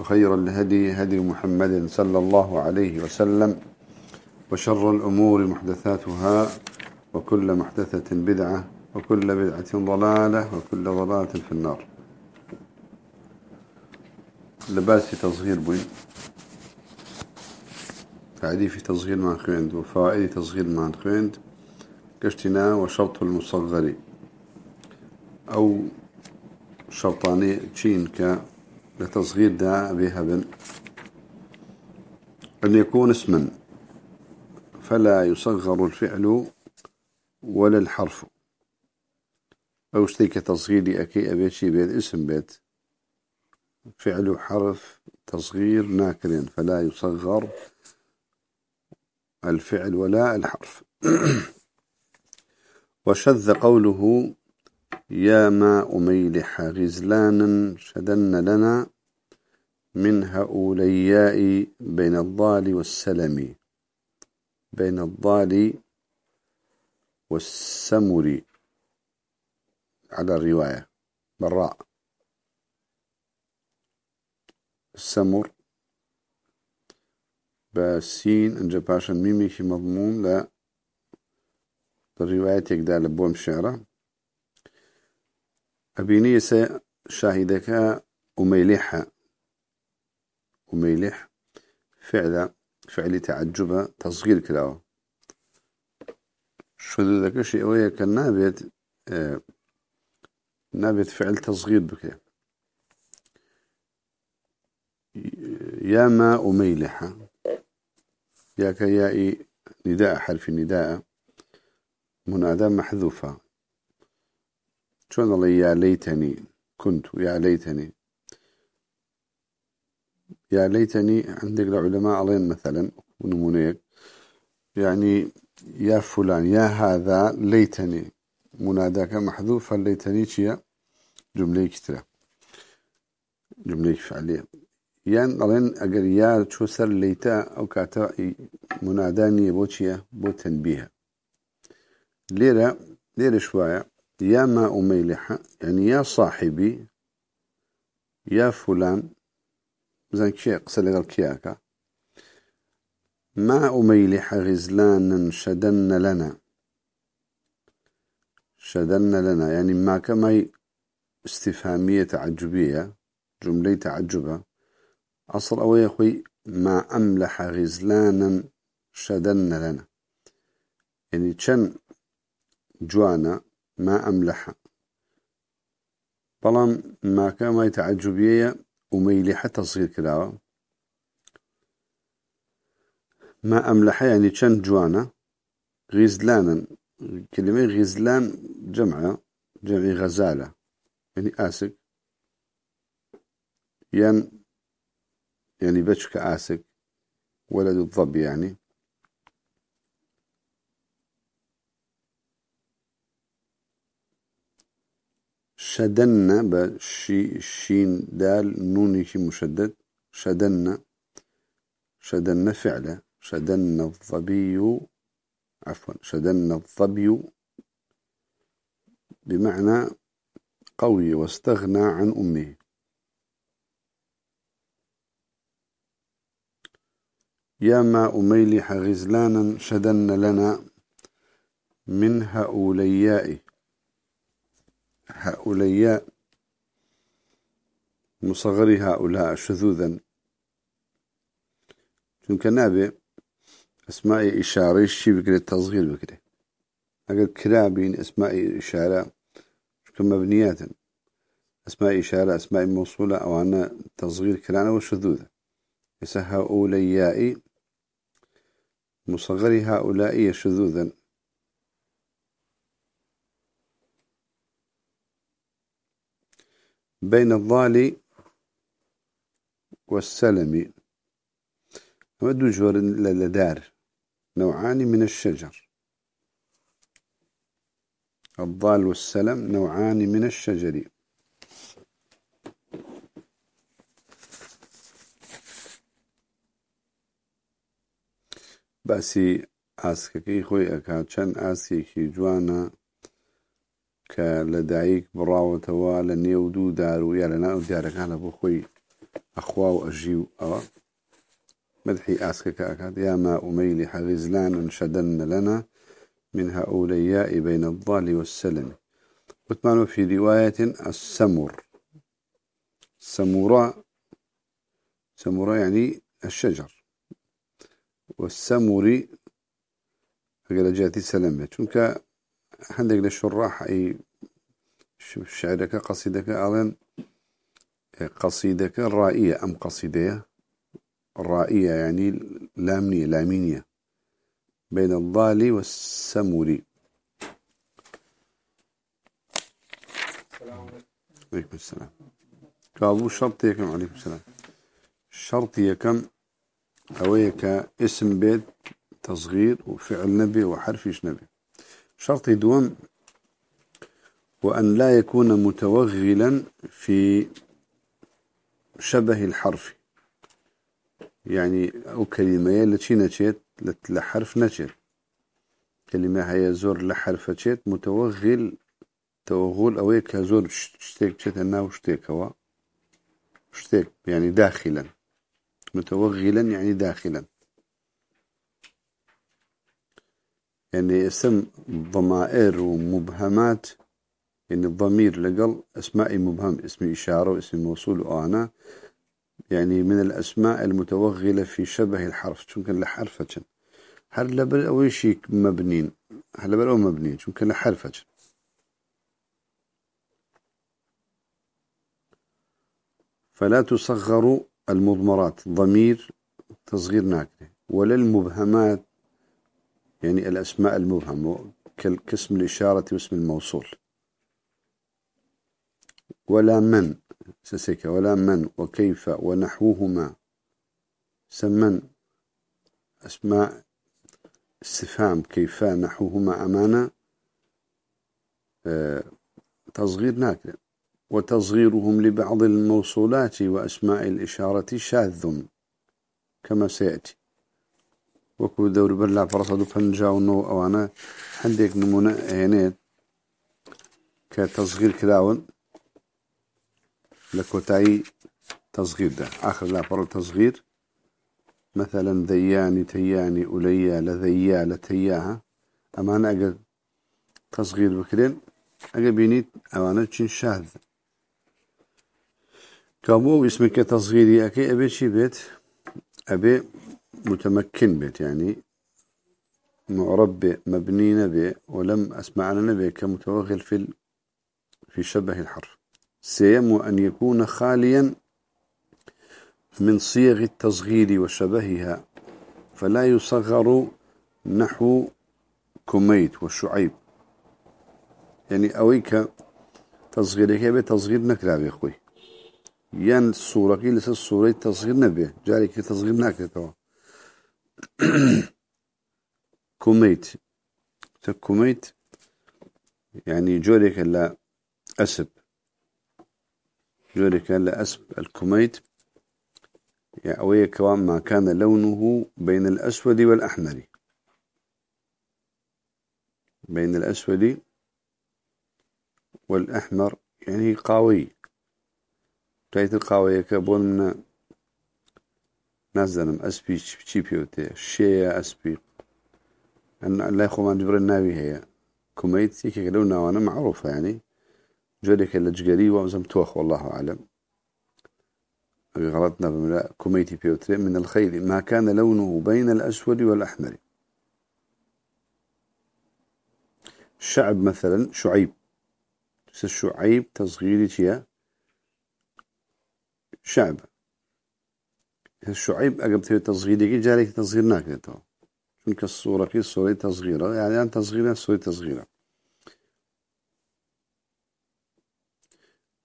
وخير الهدي هدي محمد صلى الله عليه وسلم وشر الأمور محدثاتها وكل محدثة بدعة وكل بدعة ضلالة وكل ضلالة في النار. لباس في تصغير بوي تعريف تصغير مع خويند وفوائد تصغير مع خويند كاشتنا وشرط المصغر أو شرطاني تشين ك لتصغير دا بها بن أن يكون اسما فلا يصغر الفعل ولا الحرف. أو اشتيك تصغيري أكي أبيتشي بيت اسم بيت. فعل حرف تصغير ناكر فلا يصغر الفعل ولا الحرف. وشذ قوله يا ما أميلح غزلانا شدن لنا من هؤلاء بين الضال والسلم بين الضال والسمر. على الرواية براء. السمر بسين انجا باشا ميمي مضمون لا. الرواية يقدر بوم شعرة. أبيني شاهدك أميلح أميلح فعل فعل تعجب تصغير كلاو شو شيء كان نابت آه نابت فعل تصغير بك. يا ما أميلح يا كيائي نداء حرف النداء. منادى محذوفة. شلون يا ليتني كنت يا ليتني. يا ليتني عندك العلماء علين مثلا ونمونيك يعني يا فلان يا هذا ليتني. مناداك محذوف ليتني شيء جملة كتير جملة فعلية يعني علين أجر يا شو سر ليتا أو كاتا مناداني بوشيا بو تنبيه. ليرة ليرة شوية. يا ما أميلح يعني يا صاحبي يا فلان زين كي قصة كياكا ما أميلح غزلانا شدن لنا. شدن لنا يعني ما كما استفهامية تعجبية جملة تعجبة. أصل أو يخوي ما أملح غزلانا شدن لنا. يعني كان جوانا ما أملح. بلان ما كان ما يتعجبية وميلحة تصغير كلاوة ما أملح يعني كان جوانا. غزلانا كلمة غزلان جمعة جمع غزالة. يعني آسك. يعني يعني بشك آسك. ولد الضب يعني. شدنا بشي شين دال نوني مشدد. شدنا شدنا فعله. شدنا الظبي. عفوا. شدنا الظبي. بمعنى قوي. واستغنى عن أمه. يا ما أميلح غزلانا شدن لنا من هؤلاء. هؤلاء مصغر هؤلاء شذوذا. چونکە نابێ ئەسمای ئیشارەی شی بکرێت تەزغیر بکرێت ئەگەر کرابین ئەسمای ئیشارە کە مەبنیاتن ئەسمای ئیشارە ئەسمای مۆسوولە ئەوانە تەزغیر کرانەوە شذوذە ئێستا هؤلاء مصغر هؤلاء شذوذا. بين الضال والسلم. ودو جور لدار نوعان من الشجر. الضال والسلم نوعان من الشجر. باسی ئاسکەکەی خۆی ئەکات چەند ئاسێکی جوانە کە لە دایک بڕاوەتەوە لە نێو دوو دار و یا لە ناو دیارەکانە بۆ خۆی ئەخوا و ئەژی و ئەوە مدحي آسكك أكاد يا ما أميل حغزلان شدن لنا من هؤلاء بين الضال والسلم وثمان في رواية السمر. سموراء سموراء يعني الشجر. والسمري فقال جاتي سلمة چونك عندك للشراح أي شعرك قصيدك أظن قصيدك رائية أم قصيدة؟ رائية يعني لامنية لامينية. بين الضال والسمري عليكم. السلام. قالوا شرطي كم؟ عليكم السلام. شرطي كم؟ أويك اسم بيت تصغير وفعل نبي وحرف نبي. شرط دوم وأن لا يكون متوغلا في شبه الحرف. يعني أو كلمة التي نشيت لحرف نشيت كلمة هي زور لحرف نشيت متوغل توغل أويك زور شتيك أنا وشتيك هو. شتيك يعني داخلا. متوغلا يعني داخلا. يعني اسم ضمائر ومبهمات يعني الضمير لقل أسماء مبهم اسم إشارة واسم موصول وأنا يعني من الأسماء المتوغلة في شبه الحرف كان لحرفة. هل لبل أول شيء مبنين هل لبل أو مبنين كان لحرفة. فلا تصغر المضمرات ضمير تصغير ناكله ولا المبهمات يعني الأسماء المبهمة كاسم الإشارة واسم الموصول. ولا من سسك ولا من وكيف ونحوهما. سمن أسماء استفهام كيف نحوهما أمانة. آه، تصغير ناكله وتصغيرهم لبعض الموصولات وأسماء الإشارة شاذ كما سيأتي. وكو دور بلا فرصة فنجا ونو أوانا. عندك نمونة هنيت كتصغير كلاون لكوتاي تصغير ده. آخر لا فرصة تصغير. مثلا ذياني تياني أوليا لذيا لتياها أمانا أقل تصغير بكرين. أقل بينيت أوانا تشين شاذ كابو اسمك تصغيري أكي أبي شي بيت. أبي متمكن بيت يعني معرب مبني نبي ولم أسمع نبي كمتوغل في في شبه الحرف. سيم أن يكون خاليا من صيغ التصغير وشبهها فلا يصغر نحو كميت والشعيب يعني أويك تصغيرك بتصغير نكرا بيخوي يان الصورة كي لسه الصورة تصغير نبي جاري كي تصغير ناكتوا كوميت. كوميت يعني جوريك لا أسب. جوريك لا أسب. الكوميت يعني أوي كوان ما كان لونه بين الأسود والأحمر. بين الأسود والأحمر يعني تایت قاوەیەکە بۆ منە نازانم ئەسپی چی پێوتێ شێە ئەسپی لای خۆمان جبرە ناوی هەیە. یەکێک لەو ناوانە معروفە ینی جۆرێکە لە جگەری وامزم تۆخ والله عالم. غلط نبم لا كوميتي بيوتري من الخيل ما كان لونه بين الأسود والأحمر. شعب مثلا شعيب شعيب تصغيري شعب. الشعيب أقب تبي تصغيري جارك تصغير ناكلته چونك الصورة في صورة تصغيرة. يعني أن تصغيرة صورة تصغيرة.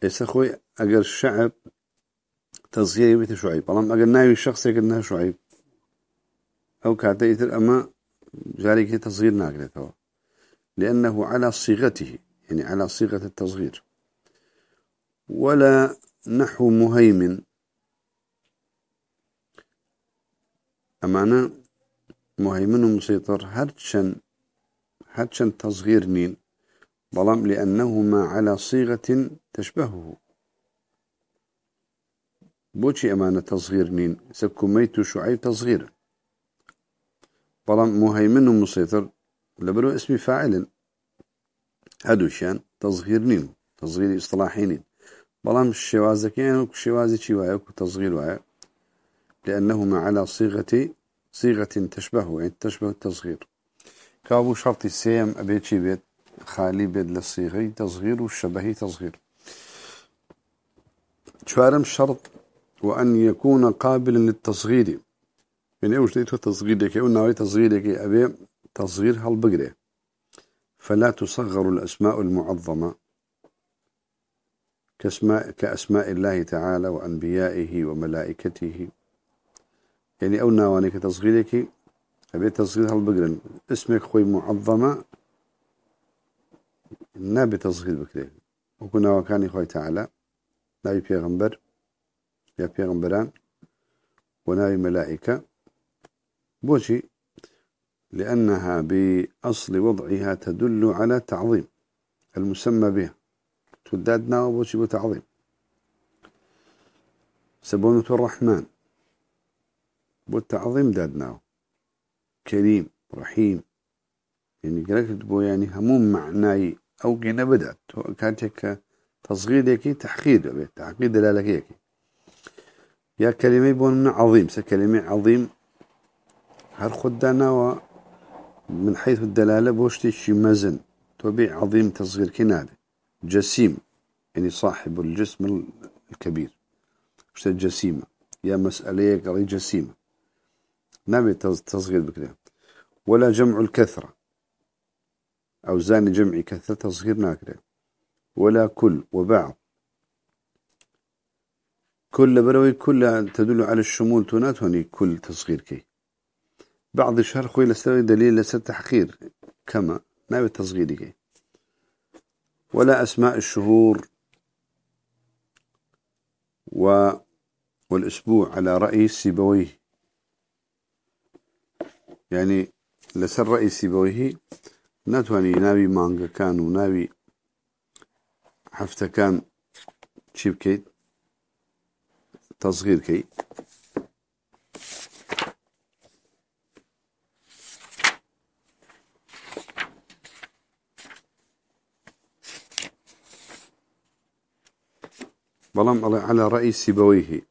إيسا خوي أقر الشعب تصغير بيت شعيب. بلام أقل ناوي الشخص يقول شعيب. أو كاتيتر أما جاريك تصغير ناقلته لأنه على صيغته يعني على صيغة التصغير. ولا نحو مهيمن. أمانة مهيمن مسيطر هرشن هرشن تصغير نين بلام لأنهما على صيغة تشبهه. بوشي أمانة تصغير نين سكميت شعيب تصغير. بلام مهيمن مسيطر لبرو اسم فاعل. هدوشان تصغير نين تصغير إصطلاحي نين بلام الشوازكين وشوازي شوايا وتصغير وايا لأنهما على صيغة صيغة تشبه يعني تشبه التصغير. كابو شرط السيم أبيتشي بيت خالي بيت للصيغة تصغير والشبه تصغير. شوارم شرط وأن يكون قابلا للتصغير. يعني أوش تيتو تصغيرك أو ناوي تصغيرك أبي تصغير هالبقرة فلا تصغر الأسماء المعظمة كاسماء كأسماء الله تعالى وأنبيائه وملائكته. يعني أو ناواني كتصغيرك أبي تصغير هالبقرة اسمك خوي معظمة نابي تصغير بكري. وكنا وكاني خوي تعالى نبي بيغمبر يا بيغمبران ونبي ملائكة. بوشي لأنها بأصل وضعها تدل على تعظيم المسمى بها. تدادنا وبوشي بتعظيم سبونة الرحمن. بالتعظيم دادناه كريم رحيم. يعني قالك بو يعني هموم معناي أو جينا بدأت. كانت تصغير يكي تحقير تحقير دلالك يكي يا كلمة بون عظيم سكلمة عظيم. هل خدنا من حيث الدلالة بوشتي شي مزن. توبيع عظيم تصغير كناد جسيم يعني صاحب الجسم الكبير. وش الجسيمة يا مسألة قضية جسيمة. نبي تصغير بكده ولا جمع الكثرة. أو زان جمع كثرة تصغير ناكره ولا كل وبعض. كل بروي كل تدل على الشمول تونات هوني كل تصغير كي. بعض الشهر خوي لسوي دليل لسه تحقير. كما ناوي تصغيري كي. ولا أسماء الشهور. و والأسبوع على رأي سيبويه. يعني لسر رأي سيبويه ناتواني ناوي مانجا كان وناوي حفته كان شيب كيت تصغير كي بلام على رأي سيبويه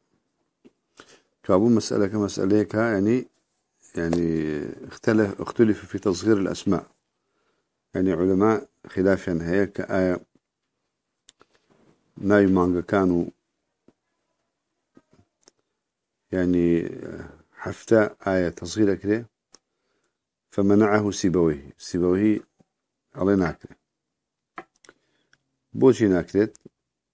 كابو مسألة كمسألة يعني يعني اختلف اختلف في تصغير الأسماء. يعني علماء خلافا هي كآية. ناي مانجا كانوا يعني حفتة آية تصغير كده فمنعه سيبويه. سيبويه على ناكله بوشي ناكلت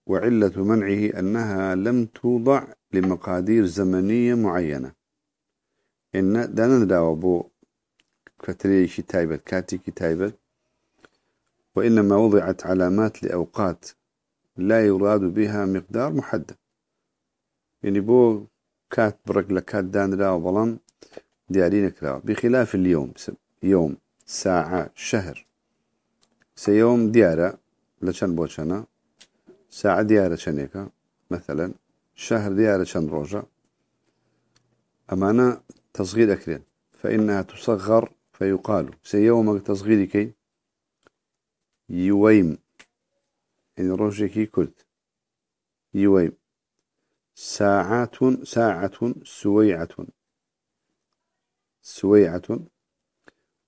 وعلة منعه أنها لم توضع لمقادير زمنية معينة. إن دانا نداوى بو كتريشي تايبت كاتيكي تايبت. وإنما وضعت علامات لأوقات لا يراد بها مقدار محدد. يعني بو كات برق لكات دان دا وبلان ديارين كراو بخلاف اليوم يوم ساعة شهر. سيوم ديارة لشان بوشنا ساعة ديارة شنيكا مثلا. شهر ديارة شن روجة أمانة تصغير أكرين فإنها تصغر فيقال. سيوم تصغير كي؟ يويم. إن روجكي كلت. يويم. ساعات ساعة سويعة. سويعة.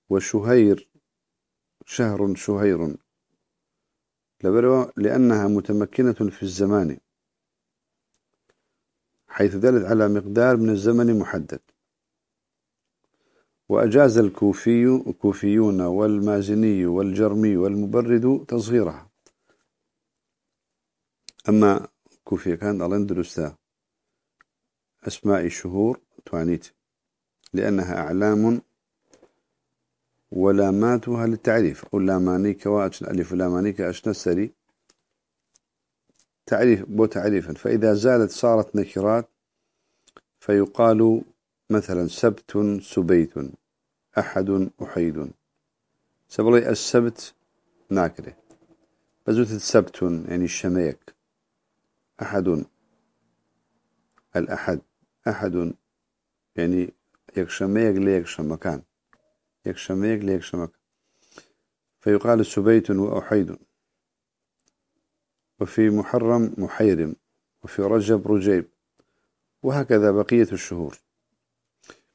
وشهير. شهر شهير. لأنها متمكنة في الزمان. حيث دلت على مقدار من الزمن محدد. وأجاز الكوفي الكوفيون والمازني والجرمي والمبرد تصغيرها. أما كوفي كان الأندلسة أسماء الشهور توانيت لأنها أعلام ولاماتها للتعريف. قل لاماني كواء ألف لاماني كأشنا السري تعريف بو تعريفا. فإذا زالت صارت نكرات فيقال مثلا سبت سبيت أحد أحيد. سبلي السبت ناكره بزوت السبت يعني الشميك. أحد الأحد. أحد يعني يكشميك ليكشم مكان يكشميك ليكشمك فيقال سبيت وأحيد. وفي محرم محيرم. وفي رجب رجيب. وهكذا بقية الشهور.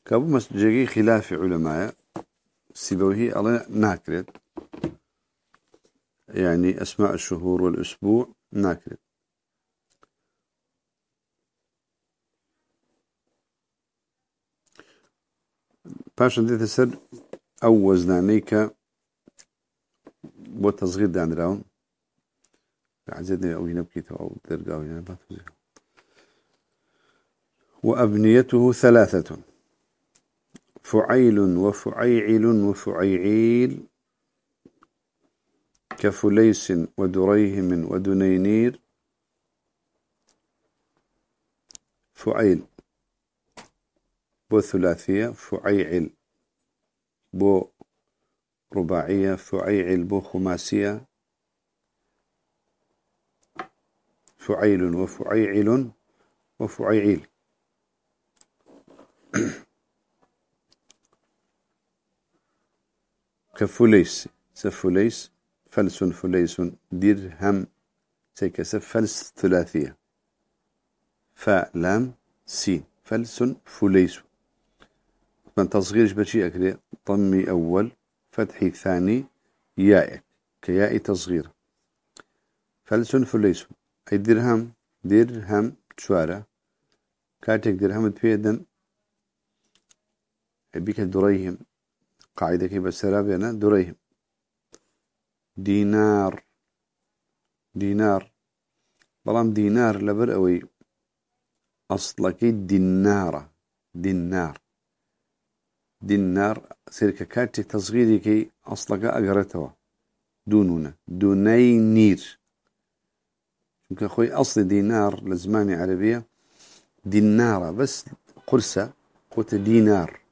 كابو مسجي خلاف علماء سيبويه الله ناكرت. يعني أسماء الشهور والأسبوع ناكرت. باشا ديت السر أو وزنانيك بو تصغير دان راون. عزيزني أو ينبكي أو أو ينبكي وأبنيته ثلاثة. فعيل وفعيعل وفعيعيل كفليس ودريهم ودنينير. فعيل بۆ ثلاثية فعيعل بۆ رباعية فعيعيل بۆ خماسية. فعيل وفعيعل وفعيعيل. كفليس سفليس فلس فليس درهم سيكسف فلس ثلاثية. فاء لام سين فلس فليس. من تصغيرش بشي أكري ضمي أول فتحي ثاني ياء كياء تصغير. فلس فليس أي درهم درهم شوارع. كاتك درهم تفيدن بك دريهم قاعدة كي بسرابينا دريهم دينار. دينار. بلام دينار لبر أوي. أصلك دينارة. دينار. دينار. سيركا كاتي تصغيري كي أصلك أقرتوا. دونونا. دونينير يمكن أخوي أصل دينار لزماني عربية. دينارة. بس قرصة. قوت دينار.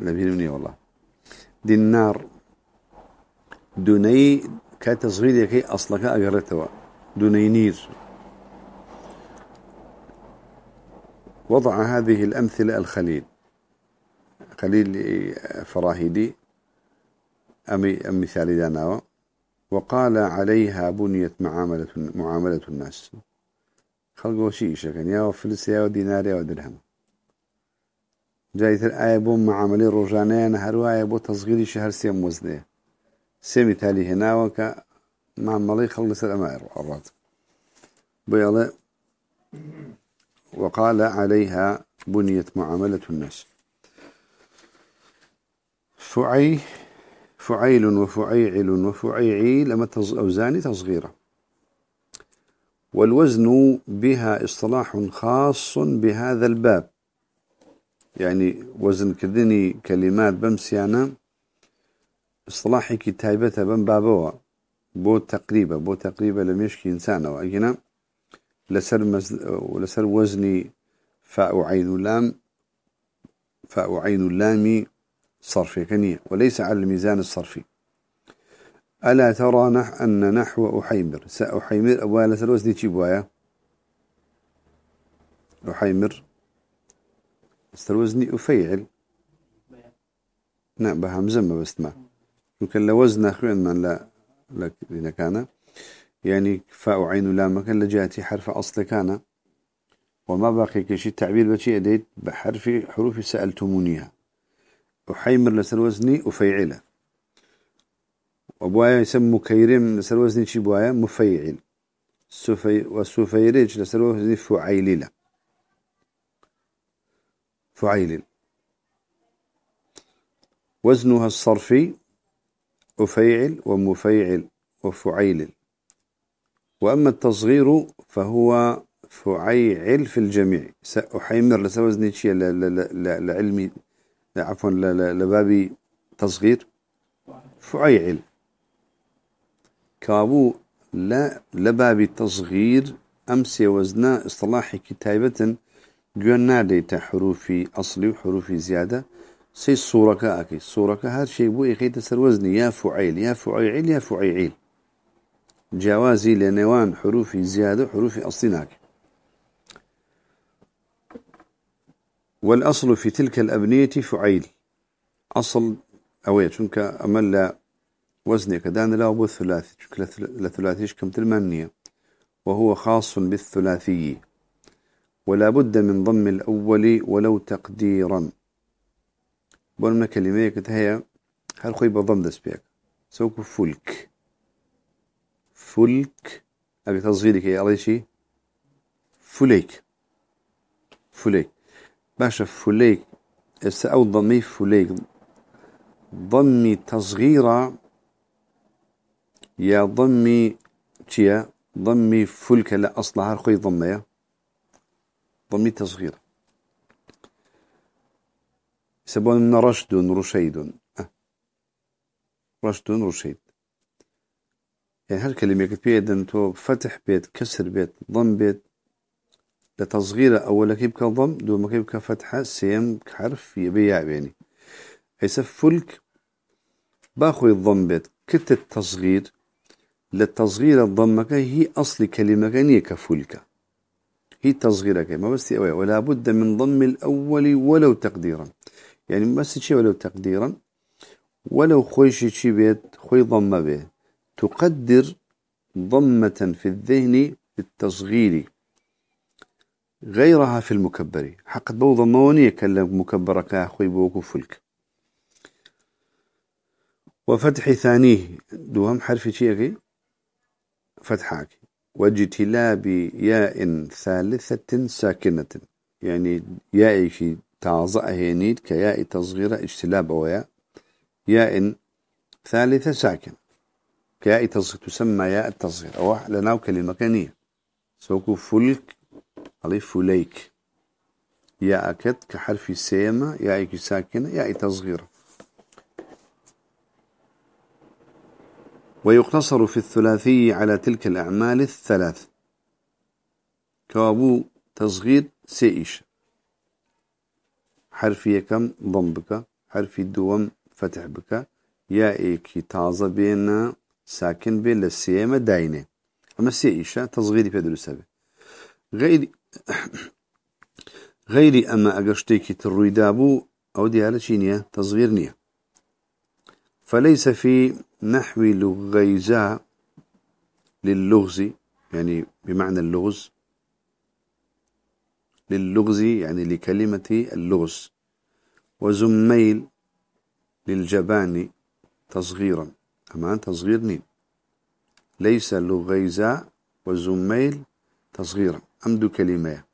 لبيني والله. دينار دوني كتصغير كي أصلك أقرتوا. دونينير وضع هذه الأمثلة الخليل. خليل فراهيدي. أمي أم مثال داناوة وقال عليها بنيت معاملة معاملة الناس. خلقوا شيء شكن يا وفلس يا ودينار يا جايت الآية بوم معاملة روجانية هرواية بو تصغير شهر سيم وزنية. سيمي تالي هنا وك معاملة خلص الأمائر والرات بيلا وقال عليها بنيت معاملة الناس. فعي فعيل وفعيعل وفعيعيل أما أوزاني تصغيرة. والوزن بها إصطلاح خاص بهذا الباب. يعني وزن كذني كلمات بمسيانا اصطلاحي كتابتها بم بابوا بو تقريبا بو تقريبا لم يشكي إنسان وأجنا لسر, مز... لسر وزني فاء عين لام فاء عين اللام صرفي كنية وليس على الميزان الصرفي. ألا ترى نح أن نحو أحيمر سأحيمر أبوها لسر وزني تشيبوايا أحيمر. لسر وزني أفيعل نعم بهمزة ما. يمكن لوزن أخوين من لا لك كان. يعني فاء عين لام كان لجاتي حرف أصل كان. وما باقي كشي تعبير بشي أديت بحرف حروف سألتمونيها. أحيمر لسر وزني أفيعله وبوايا يسمى كيرم لسر وزني شي بوايا مفيعل. سفي وسفيرج لسر وزني فعيلل وزنها الصرفي أفيعل ومفيعل وفعيلل وأما التصغير فهو فعيعل في الجميع. سأحيمر لسوزني شيء لعلمي عفوا لبابي تصغير. فعيعل. كابو لا لبابي تصغير أمسي وزنا اصطلاح كتابة قلنا ديتا حروفي أصلي وحروفي زيادة. سي الصورة كأكي الصورة كهذا شيء بو إخي تسر وزني. يا فعيل يا فعيل يا فعيل. جوازي لنوان حروفي زيادة حروفي أصلي والأصل في تلك الأبنية فعيل. أصل أوي شنك أمل وزني كدان لا أبو الثلاثي. لثلاثيش كم تلمانية وهو خاص بالثلاثي. ولا بد من ضم الأول ولو تقديرا. بقول كلمة كتهيا هل خوي بضم دس بيك؟ سوكو فلك. فلك. أبي تصغيرك يا شيء فليك. فليك. باشا فليك. أو ضمي فليك. ضمي تصغيرا يا ضمي تيا ضمي فلك لا أصلها خوي ضمي ضمي تصغير يسمون رشد رشيد. أه. رشد رشيد. يعني هالكلمة كتبية أنتو فتح بيت كسر بيت ضم بيت. لتصغير أولا كيبك ضم؟ دو ما كيبك فتحة؟ سيم حرف يبيع بيني هيسف فلك باخو الضم بيت. كت التصغير. للتصغير الضمك هي أصل كلمة هي كفلك. هي تصغيرك ما بس ولا بد من ضم الأول ولو تقديرا. يعني بس شيء ولو تقديرا ولو خويش شي بيت خوي ضم به. تقدر ضمة في الذهن بالتصغير غيرها في المكبر. حق بو ضموني كلم مكبرك أخوي بوكو فلك. وفتح ثانية. دوهم حرف شيء فتحك واجتلاب ياء ثالثة ساكنة. يعني ياء في تعظأ هينيد كياء تصغير اجتلاب وياء. ياء ثالثة ساكن. كياء تصغير تسمى ياء التصغير. أو لنا كلمة كانية سوكو فلك علي فليك. ياء أكد كحرف سيما. ياء ساكنة ياء تصغير. ويقتصر في الثلاثي على تلك الأعمال الثلاث. كابو تصغير سيئش. حرفي كم؟ ضم بك حرفي دوم فتح بك. يا إيكي تازة بين ساكن بين للسيامة داينة. أما سيئشة تصغيري في دلو غير غيري أما أقشتيكي تروي دابو أو ديالة شينية تصغير نية. فليس في نحو لغيزاء للغز يعني بمعنى اللغز. للغز يعني لكلمة اللغز. وزميل للجبان تصغيرا. أما تصغير نين ليس لغيزاء وزميل تصغيرا. أمد كلمة.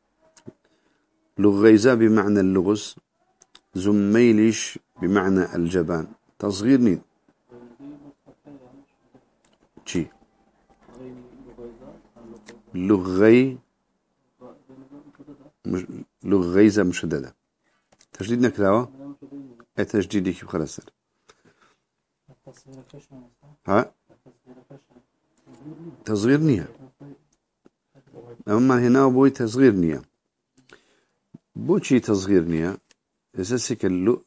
لغيزاء بمعنى اللغز زميلش بمعنى الجبان. تصغير نين شي لغي لغيزة مشددة تجديد نكراوة اي تجديدي كيف خلاص ها؟ تصغير نية أما هنا بوي تصغير نية بوشي تصغير نية أساسك اللو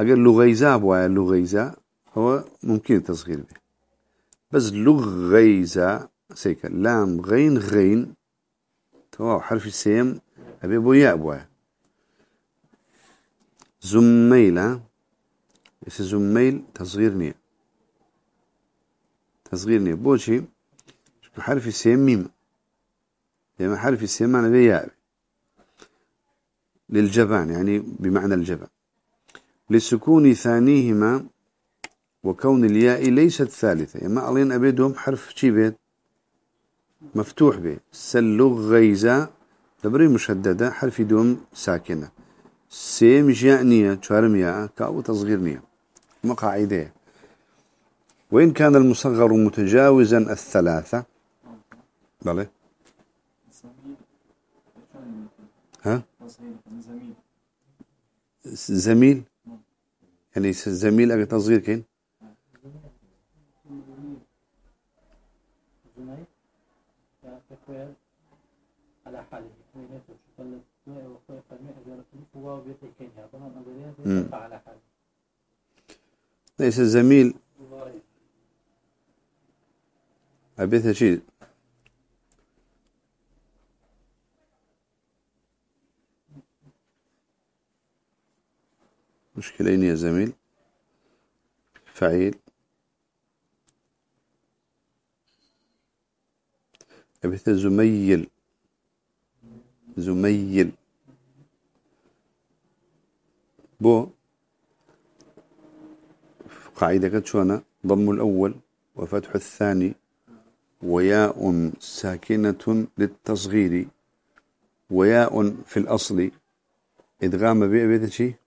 أقل لغيزة بوايا لغيزة هو ممكن تصغير به بس لغيزة سيكا لام غين غين تو حرف السيم أبي أبو يا أبوه زميل يس زميل تصغير نية تصغير نية بوشي حرف السيم ميم لما حرف السيم معنى بياء للجبان يعني بمعنى الجبان. لسكون ثانيهما وكون الياء ليست ثالثة. يعني ألين أبيدهم حرف شي بيت؟ مفتوح به سلغ غيزة دبري مشددة حرف دوم ساكنة. سيم جاء شارم ياء كأو تصغير نية. مقاعدة وإن كان المصغر متجاوزا الثلاثة؟ بله ها؟ زميل. يعني زميل أجا تصغير كين؟ على حاله ليس الزميل أبيت شيء مشكلين يا زميل. فعيل. أبيت زميل. زميل. بو. قاعدة شوانا ضم الأول وفتح الثاني. وياء ساكنة للتصغير. وياء في الأصل. إدغام بيئة شيء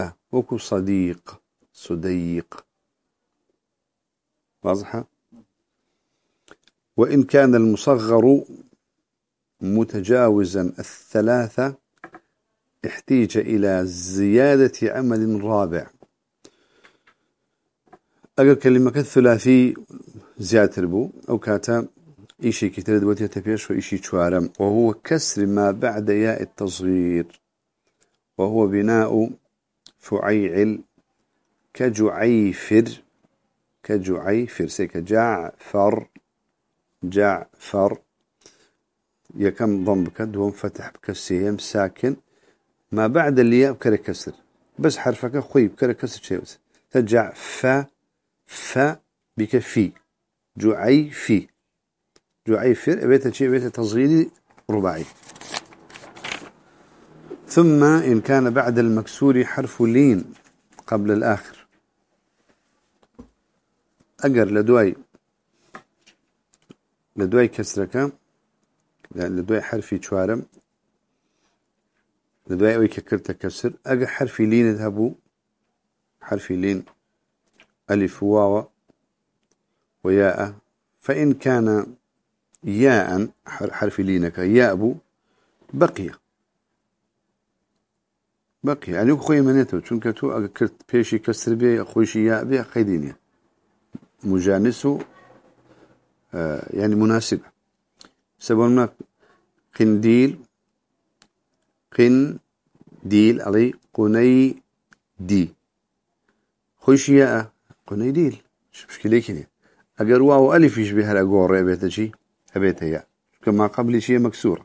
أه وكو صديق صديق. واضحة؟ وإن كان المصغر متجاوزا الثلاثة احتيج إلى زيادة عمل رابع. أقل كلمة الثلاثي زيادة ربو. أو كاتا إيشي كتير دوتي تبيش وإيشي شوارم وهو كسر ما بعد ياء التصغير. وهو بناء فعيعل كجعيفر كجعيفر سيك جعفر. جعفر يكم ضم بكد فتح بكسيهم ساكن. ما بعد الياء بكره كسر. بس حرفك خوي بكره كسر شيء تجع ف ف بكفي. جعي في جعي فر بيت شيء بيت تصغيري رباعي. ثم إن كان بعد المكسور حرف لين قبل الآخر. أجر لدواي لدواي كسرك. لدواي حرفي شوارم. لدواي أوي ككرت كسر. أجر حرفي لين اذهبوا حرفي لين. ألف واو. وياء. فإن كان ياء حرف لينك ياء بقي. بقي. يعني خوي منيتو چونك تو اكرت بيشي كسر بي خويشي ياء بي خيدينيا مجانسو آه يعني مناسبة. سببنا قنديل قنديل علي قني دي. خويشي ياء قني ديل. شو مشكلة كده اگر واو ألف يشبه الاقور ابيته شي ابيته يا كما قبل شيء مكسور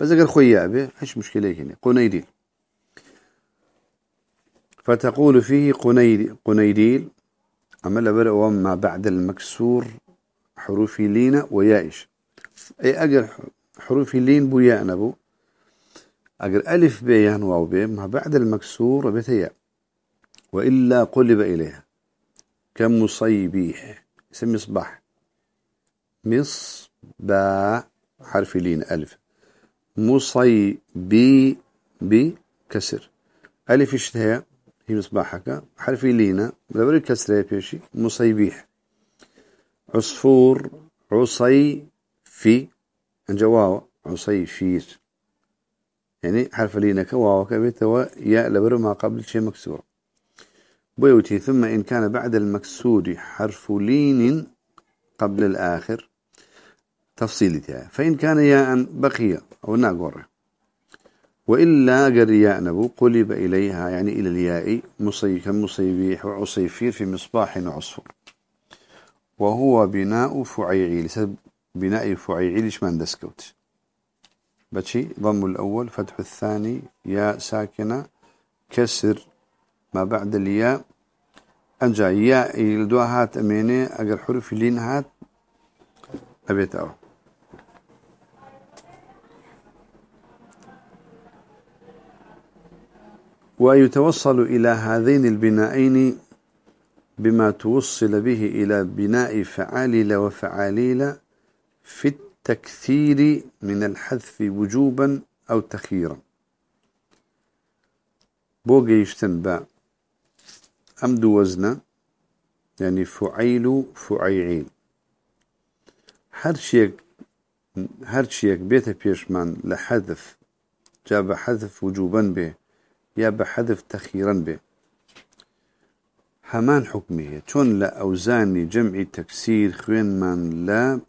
بس اگر خويا ابي إيش مشكلة كده قنيديل فتقول فيه قنيد قنيديل عمل برء وما بعد المكسور حروف لين ويائش. أي أجر حروف لين بوياء نبو. أجر ألف بيان واو بي. ما بعد المكسور بتياء وإلا قلب إليها. كمصيبيح. اسم مصباح. مصباح حرف لين ألف. مصي بي بي كسر. ألف اشتهى هي مصباحك حرف لينا دبر كسر بيشي مصيبيح. عصفور عصي في جواو عصي فير. يعني حرف لينك واو كبيت يا لبر ما قبل شيء مكسور. بيوتي ثم إن كان بعد المكسور حرف لين قبل الآخر تفصيلتها. فإن كان ياء بقي أو ناقور وإلا قرياء نبو قلب إليها يعني إلى الياء مصي كمصيبيح وعصيفير في مصباح وعصفور وهو بناء فعيعيل سبب بناء فعيعيل إيش من دسكوت بتشي ضم الأول فتح الثاني ياء ساكنة كسر. ما بعد الياء أنجا ياء يلدوها هات أميني أقر حروف لين هات أبيت أو ويتوصل إلى هذين البنائين بما توصل به إلى بناء فعالل وفعاليل في التكثير من الحذف وجوبا أو تخييرا بوغي يشتنبا أمد وزن يعني فعيل فعيعين هر شيء هرشيك بيت بيشمان لحذف جاب حذف وجوبا به. يا بحذف تخيرا به. همان حكمه شون لا أوزاني جمع تكسير خوين من لا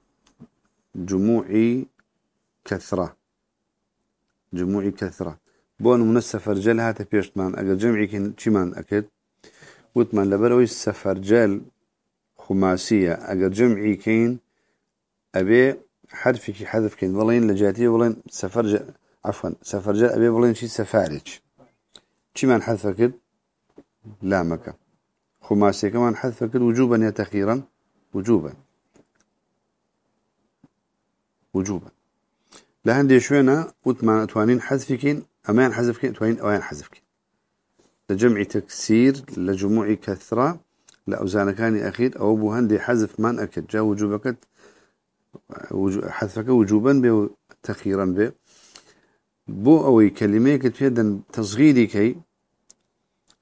جموعي كثرة جموعي كثرة بون من السفرجل هاتا بيشتمان أقل جمعي كن چمان أكد وتمان لبروي السفرجل خماسية أقل جمعي كين أبي حرفك حذف كين ولين لجاتي ولين سفرجل عفوا سفرجل أبي ولين شي سفارج چمان حذف كد لامك خماسي كمان حذف كد وجوبا يا تخيرا وجوبا. وجوبا. لهندي شوينا وتمان توانين حذفكين أمان حذفكين توانين أوان حذفكين لجمع تكسير لجموع كثرة لأوزان كان أخير أو بو هندي حذف من أكد جا وجوبك حذفك وجوبا تخيرا به بو أوي كلمة كتفيدا تصغيري كي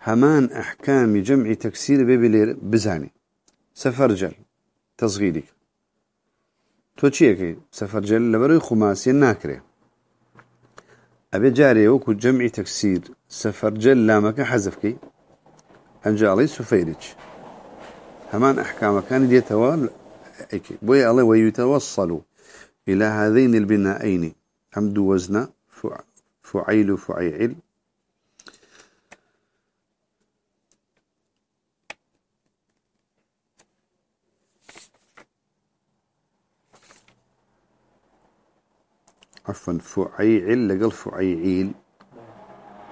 همان أحكام جمع تكسير ببلير بزاني سفرجل تصغيري تو چیەکەی؟ سەفەرجل لەبەرەوەی خماسیە ناکرێ. ئەبێ جارێ وەکو جەمعی تەکسیر سەفەرجل لامەکە حەزفکەی. ئەنجاڵی سوفەیرج هەمان ئەحکامەکانی دێتەوە بۆی ئەڵێ وەیوتەوەصلوا إلى هذين البنائين حمد وزن فعيل فعيل عفوا فعيل لقل فعيعيل.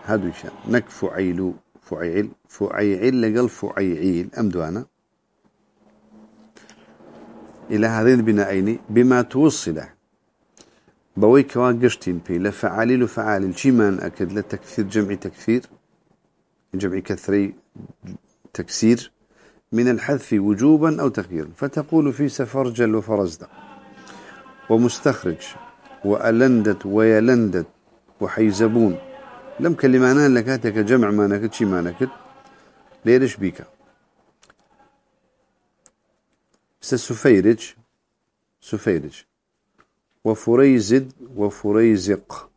هذا شان. نك فعيل فعيل فعيل لقل فعيعيل. أمدوانا إلى هذين البنائين بما توصل. بوي كوا قشتين بي لفعاليل وفعاليل شيمان أكد لتكثير جمع تكثير جمع كثري تكسير. من الحذف وجوبا أو تغييرا. فتقول في سفرجل وفرزدق ومستخرج. وألندت ويلندت وحيزبون. لم كلمانا لكاتك جمع ما نكت شي ما نكت ليرش بيك. سفيرج سفيرج. وفريزد وفريزق.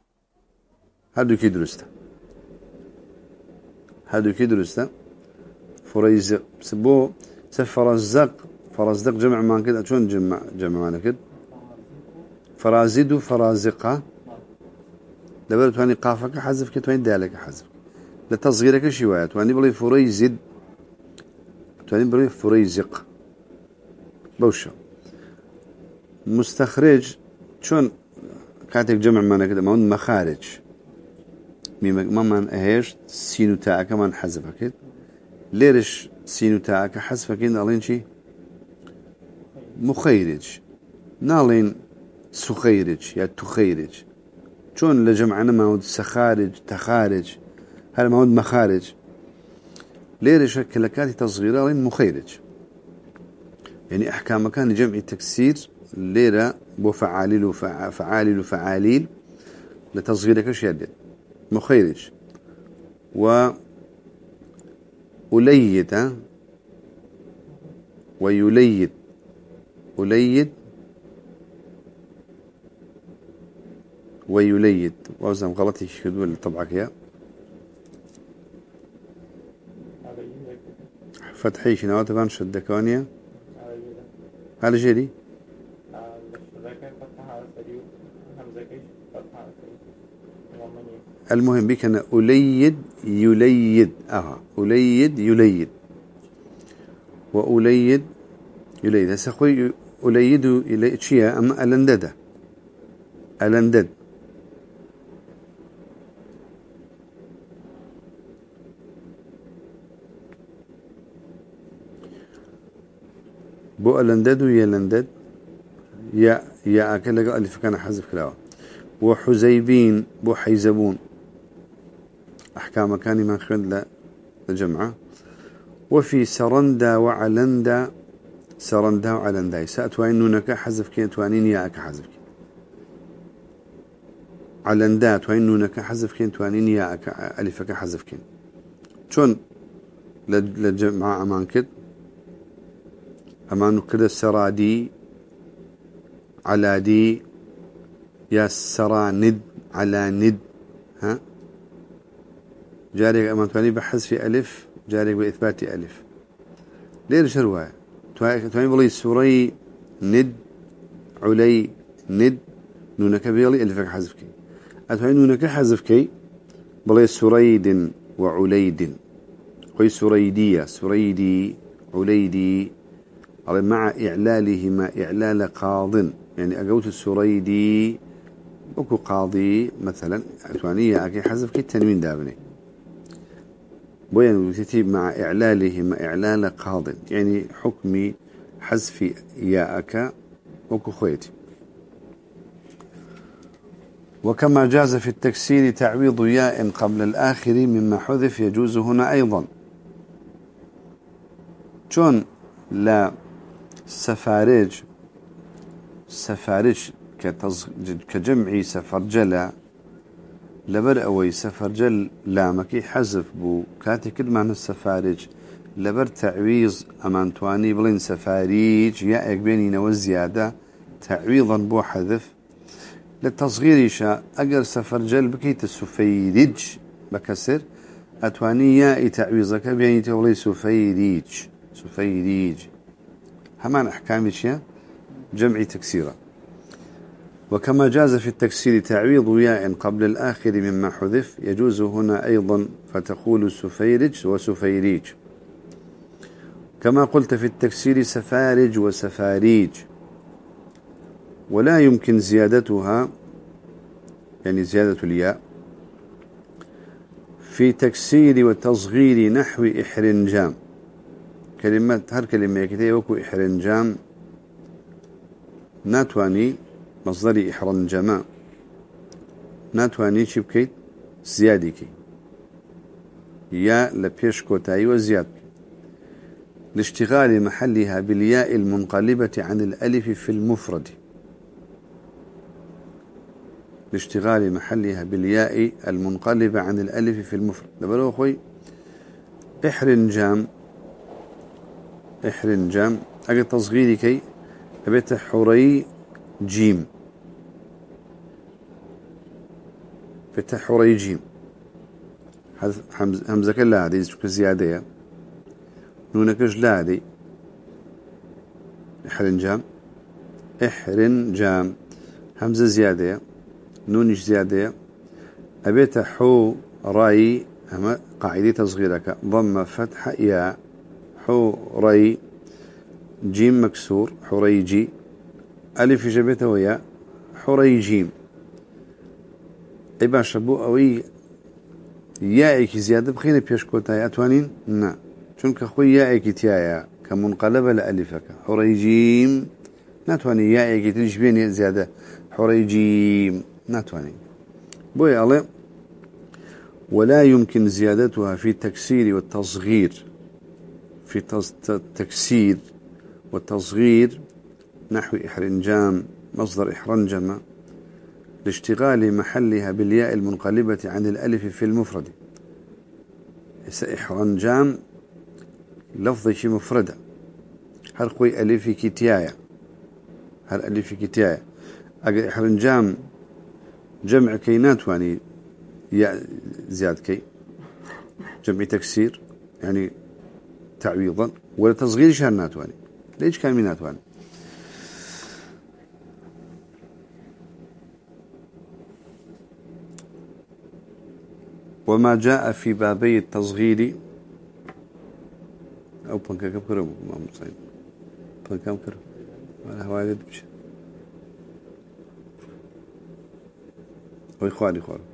هادو كي درسته هادو كي درسته فريزق. سبو سفرزق فرزدق جمع ما كده شلون جمع جمع ما نكت فرازد فرازقة لبر تواني قافك حذف كتواني دالك حذف لتصغيرك شوية تواني بلي فريزد. تواني بلي فريزق. بوشا. مستخرج چۆن کاتێک جەمەمانەکە دەمەون مەخارج. میمەمان ئەهێشت سین و تاکەمان حەزبەکرد لێرش سین و تاکە حەزفەکەین دەڵێن چی؟ مخەیرج. ناڵێن سوخەیرج یا توخەیرج. چۆن لە جەمعانە ماوت سەخارج تەخارج هەر ماوت مەخارج. لێرشە کە لە کاتی تەزغیراڵین مخەیرج. یعنی ئەحکامەکانی جەمعی تەکسیر لێرە تكسير ليرة بفعاليل وفعاليل. وفعاليل لتصغيرك شيء مخيرج و أليد ويليد. أليد. ويليد. وأوزن غلطي شدول طبعك يا. فتحي شنو؟ تبان شد كونيا هذا جري المهم بك أنا أليد يليد. أها. أليد يليد. وأليد يليد. هسه أخوي أليد إلى شيء أما ألندد. ألندد. بو ألندد ويا لندد يا يا أكل لقى ألف كان حذف كلاوة. وحزيبين بو حيزبون. أحكام كان ما خند لجمعة وفي سرندا وعلندا سرندا وعلندا. سأتوين نونك حذف كين توانين ياك حذف كين علندا توين نونك حذف كين توانين ياك ألفك حذف كين شون؟ لجمعة أمان كد. أمان كده سرادي علادي يا سرى ند على ند. ها؟ جارك أما تواني بحذف ألف جارك بإثبات ألف. ليه شروع؟ تواني بلي سوري ند علي ند نونك بيلي ألفك حذفك. أتواني نونك حذفك؟ بلي سريد وعليد خوي سريدية سريدي عليدي. مع إعلالهما إعلال قاض. يعني أقوت السريدي وكو قاضي مثلا أتوانية أكي حذف كي التنوين دابني. بوين تتيب مع إعلالهما إعلال قاض. يعني حكمي حذف ياءك وكو خويتي. وكما جاز في التكسير تعويض ياء قبل الآخر مما حذف يجوز هنا أيضا. شون لا سفارج سفارج كتز... كجمعي سفرجلة لبر أوي سفرجل لامكي حذف بو. كاتي كد معنى السفارج لبر تعويض أمانتواني بلين سفاريج يا بيني نو زيادة تعويضا بو حذف. للتصغير شاء أجر سفرجل بكيت السفيرج بكسر أتواني يا تعويضك بيني تولي سفيريج سفيريج همان أحكام شيء جمع تكسيرا وكما جاز في التكسير تعويض ياء قبل الآخر مما حذف يجوز هنا أيضا فتقول سفيرج وسفيريج. كما قلت في التكسير سفارج وسفاريج. ولا يمكن زيادتها يعني زيادة الياء في تكسير وتصغير نحو إحرنجام. كلمة هر كلمة يكتي وكو إحرنجام. ناتواني مصدر إحرنجما ناتواني شي بكيت زيادي كي يا لبيش كوتاي وزياد لاشتغال محلها بالياء المنقلبة عن الألف في المفرد. لاشتغال محلها بالياء المنقلبة عن الألف في المفرد. دبلو أخوي إحرنجام إحرنجام أجل تصغيري كي أبيت حري جيم. فتح حري جيم. همزة كلا عادي زيادة. نونكش لا عادي إحرنجام إحرنجام همزة زيادة. نونش زيادة. أبيت حو رأي. أما قاعدة تصغيرك. ضم فتح يا حو رأي. جيم مكسور. حريجي ألف جبته ويا حريجيم أي باش بو أوي يائك زيادة بخينا بيش كوتاي. أتوانين؟ نا. چونك خوي يائك تيايا. كمنقلبة لألفك. حريجيم ناتواني. يائك تنشبين زيادة. حريجيم ناتواني. بوي الله. ولا يمكن زيادتها في التكسير والتصغير. في التكسير والتصغير. نحو إحرنجام مصدر إحرنجم لاشتغال محلها بالياء المنقلبة عن الألف في المفرد. إحرنجام لفظ شي مفردة هل قوي ألف كتاية هل ألف كتاية أقل إحرنجام جمع كينات واني يا زياد كي. جمع تكسير يعني تعويضا. ولا تصغير شهر واني ليش كان من ناتواني وما جاء في بابي التصغير. أو بنكا كبكرم ما مصيب بنكا كبكرم ولا هواي بشي. وإخواني إخواني.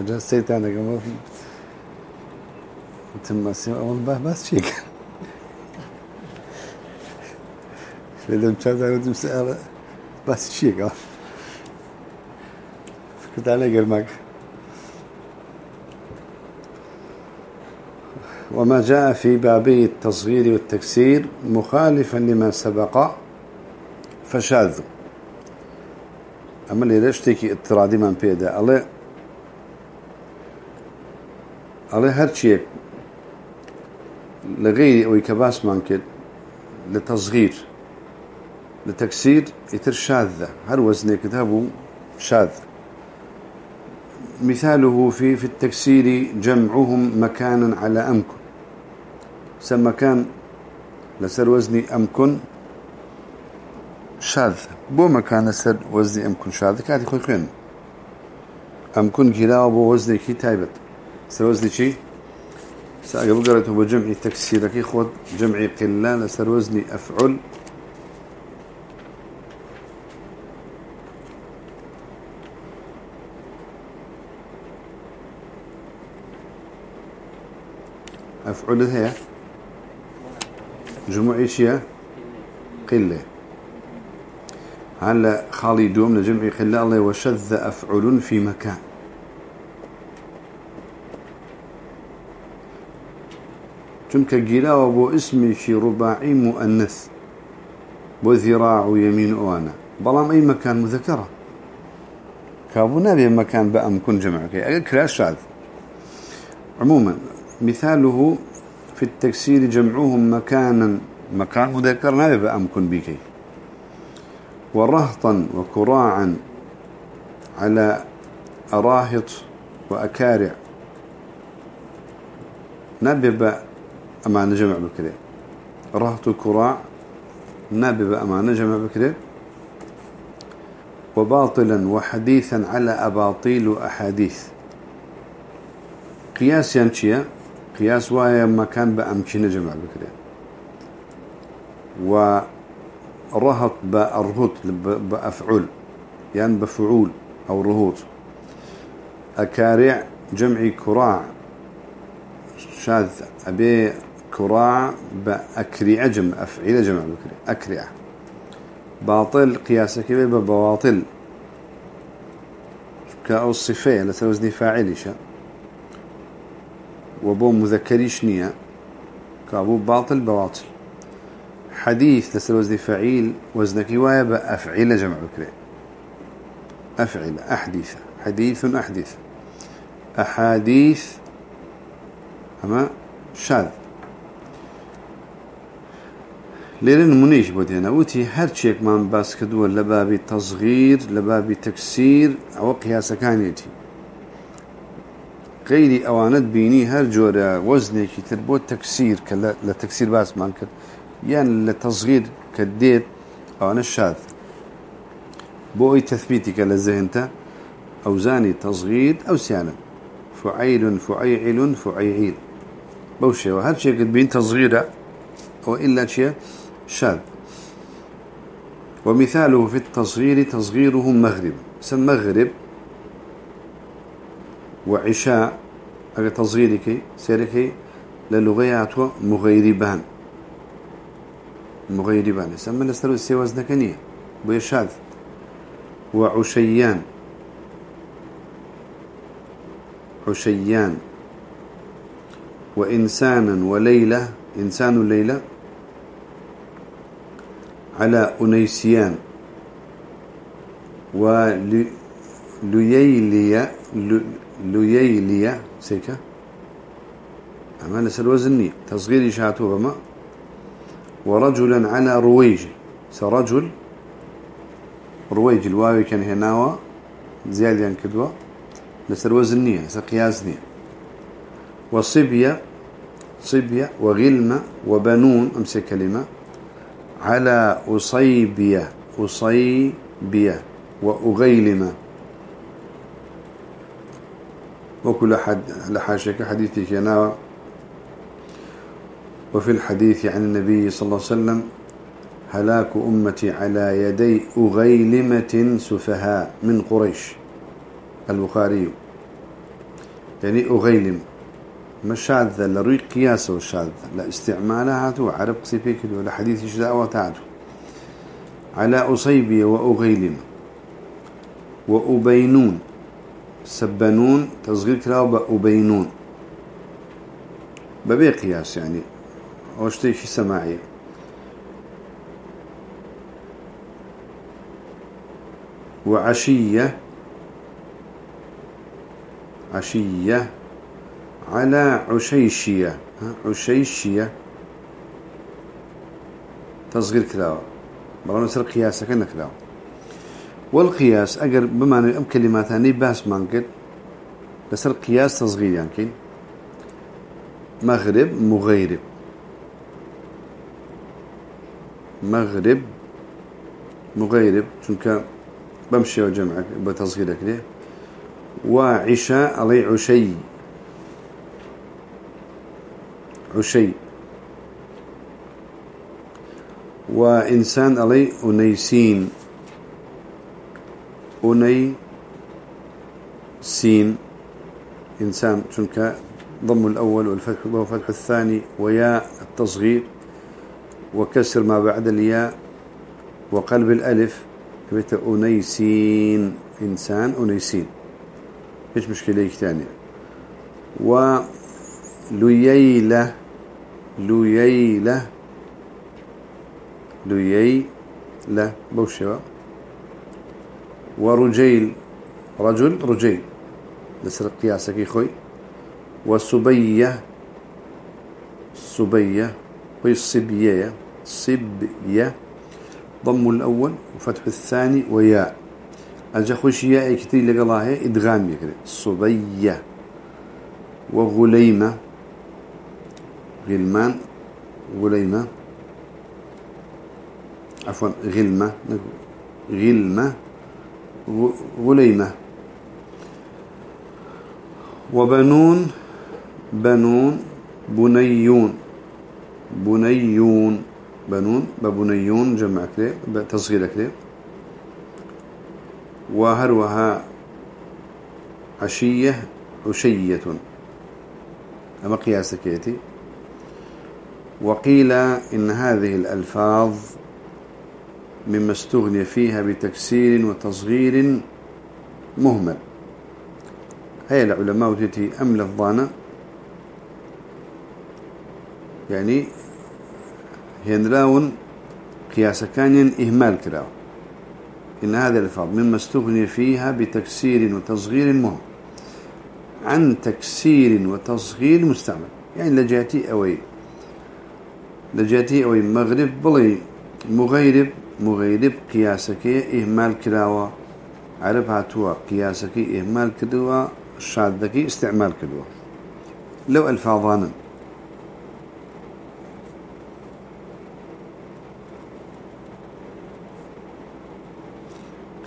جلسيت أنا قبل ثم أول بس شيك فيلم كذا وتمسألة بس شيك كنت أنا قرمك وما جاء في بابي التصغير والتكسير مخالفا لما سبق فشاذ. أما اللي رشتكي اضطرادي من بيدا الله الله هرشيك لغيري أو يكباس مانكد لتصغير لتكسير يتر شاذة هل وزن كتابه شاذ مثاله في في التكسير جمعهم مكانا على أمكن سم مكان لسر وزني أمكن شاذ بو مكان لسر وزني أمكن شاذ كاتي خوي خين أمكن جلاو بو وزني كي تايبت سر وزني شي سأقبل قرأته بجمع تكسير كي خود جمع قلة لسر وزني أفعل. أفعل هي؟ جمع شيء قلة. على خالي دوم لجمع قلة الله وشذ أفعل في مكان. تنك جلا وبو اسمي شي رباعي مؤنث. ذراع يمين وأنا بلام أي مكان مذكرة. كابونا بي مكان بأمكن جمعك. أقل كلاش شاذ عموما مثاله في التكسير جمعهم مكانا. مكان مذكر ما يبقى أمكن بك ورهطا وكراعا على أراهط وأكارع. نبب أمان جمع بكري. رهط كراع نبب أمان جمع بكري. وباطلا وحديثا على أباطيل وأحاديث. قياس ينشيه قياس وايا مكان بأمكنة جمع بكري. ورهط بأرهط بأفعول. يعني بفعول أو رهوط. أكارع جمع كراع. شاذ أبي كراع بأكرع جمع أفعيل جمع بكري أكرع. باطل قياسك ببواطل كأو الصفية لتوزني فاعل شاء وبو مذكريش نية كأبو باطل بواطل. حديث لسر وزن فعيل وزنك وايا بأفعيل جمع بكري أفعل أحديث. حديث أحديث. أحاديث. أما شاذ. منيش بودينا. وتي هر شيك من باس كدوا لبابي تصغير لبابي تكسير أو قياس كانيتي غيري أوانت بيني هر جورا وزنك تربو تكسير كلا لتكسير باس ما كد. يعني لتصغير كديت أنا الشاذ بو أي تثبيتك للذهنتا اوزاني تصغير أو سيانا. فعيل فعيعل فعيعيل. بوشي وهذا شيء قد بين تصغيرة وإلا شيء شاذ. ومثاله في التصغير تصغيره مغرب. سم مغرب وعشاء أجا تصغيرك سيرك للغيات مغيربان. مغيربان. يسمى نستر السيواز نكنية. بيشاذ وعشيان. عشيان. وإنسانا وليلة. إنسان ليلة على أنيسيان وليلية ليلية سيكا. أما نسأل وزني تصغير شاتو بما ورجلا على رويج. سرجل. رويج الواوي كان هناوا. زيادة كدوة. نسأل وزنية سقيازنية وصبية. صبية. وغلمة. وبنون. أمسي كلمة. على أصيبية أصيبية وأغيلمة وكل حد لحاشك حديثي كنا وفي الحديث عن النبي صلى الله عليه وسلم هلاك أمتي على يدي أغيلمة سفهاء من قريش. البخاري. يعني أغيلم. ما شاذة لروي قياسه الشاذة لا استعمالها وعرب قصيبك ولا حديث شداء وتعده على أصيبي وأغيلم. وأبينون. سبنون تصغير كلاو بأبينون. ببي قياس يعني. واشتيش سماعي وعشية. عشية. على عشيشية. عشيشية. تصغير كلاوة بلان نسر قياسة كنا كلاوة والقياس أجر بمعنى أم كلماتاني باس مانكت لسر قياس تصغير يعني مغرب مغيرب. مغرب مغيرب. چونك بمشي وجمعك بتصغيرك ليه. وعشاء علي عشي. عشي وإنسان علي أنيسين. أني سين إنسان شنك ضم الأول والفتح وفتح الثاني وياء التصغير وكسر ما بعد الياء وقلب الألف كبت أنيسين. إنسان أنيسين. إيش مشكلة ثانية ولييلة لييلة. لييلة. بوشوا ورجيل. رجل رجيل. نسر قياسك خوي وسبية. سبية. وهي صبية صبية ضم الأول وفتح الثاني وياء أجا خوش ياء كتير لقلاها إدغام يكري صبية وغليمة. غلمان غليمة عفوا غلمة غلمة غليمة وبنون بنون بنيون. بنيون بنون ببنيون جمع كده بتصغير كده وهروها عشية عشية. أما قياس كيتي وقيل إن هذه الألفاظ مما استغني فيها بتكسير وتصغير مهمل. هي العلماء تتي أم لفظانا يعني هنراون قياس كان إهمال كراو. إن هذا الألفاظ مما استغني فيها بتكسير وتصغير مهم. عن تكسير وتصغير مستعمل. يعني لجأتي أوي. لجاتي أوي مغرب بلي. مغيرب مغيرب قياسك إهمال كراوة عرب هاتوا قياسك إهمال كدوا شادك استعمال كدوا لو ألفاظانا.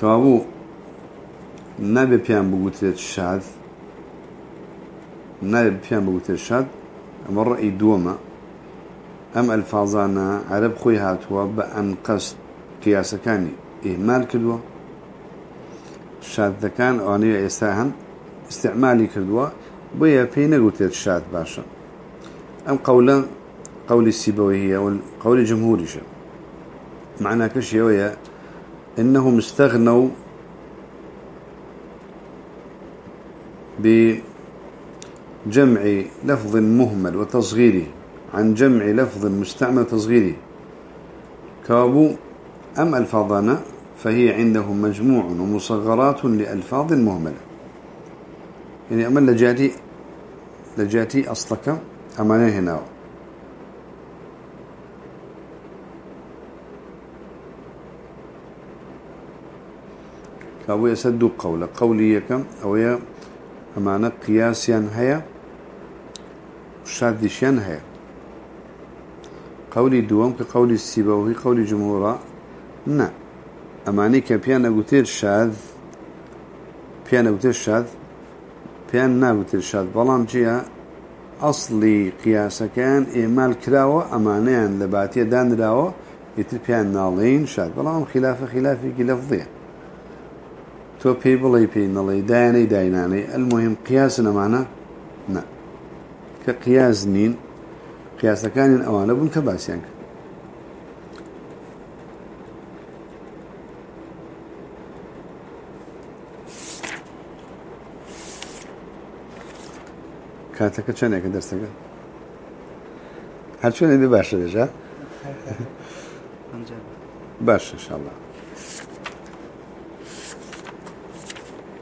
كابو نبي بيان بقولت الشاذ نبي بيان بقولت الشاذ أمر رأي دوما أم الفاظانا عرب خوي هاتوا بأن قصد قياس كاني إهمال كدوا شاذ كان أني يستاهن استعمالي كدوا بيا بينا قلت الشاذ باشا أم قولا قول السيبويه والقول الجمهوري معنى كشي ويا إنهم استغنوا بجمع لفظ مهمل وتصغيره عن جمع لفظ مستعمل تصغيره كابو أم ألفاظنا فهي عندهم مجموع ومصغرات لألفاظ مهملة. يعني أما لجاتي لجاتي أصلك أمانة هنا. فهو يسد قول قولي كم أو يا أمانة قياسيا هيا شادشيا هيا. قولي دوام كقولي السيبوي قولي جمهورا. نا أماني كبيان أقوتير شاذ بيان أقوتير شاذ بيان ناقوتير شاذ بلام جيا أصلي قياسا كان إيمال كراوة أمانيان لباتيا دان راوة يتر بيان نالين شاذ بلام خلافة خلافة لفظية تو بي بلي بي نلي داني دايناني المهم قياسنا معنا نا كقياس نين قیاسەکانیان ئەوانە بوون کە باسییان کرد. کاتەکە چندێکە دەستەکە هەرچۆنێ باشە دەژە باشە شڵە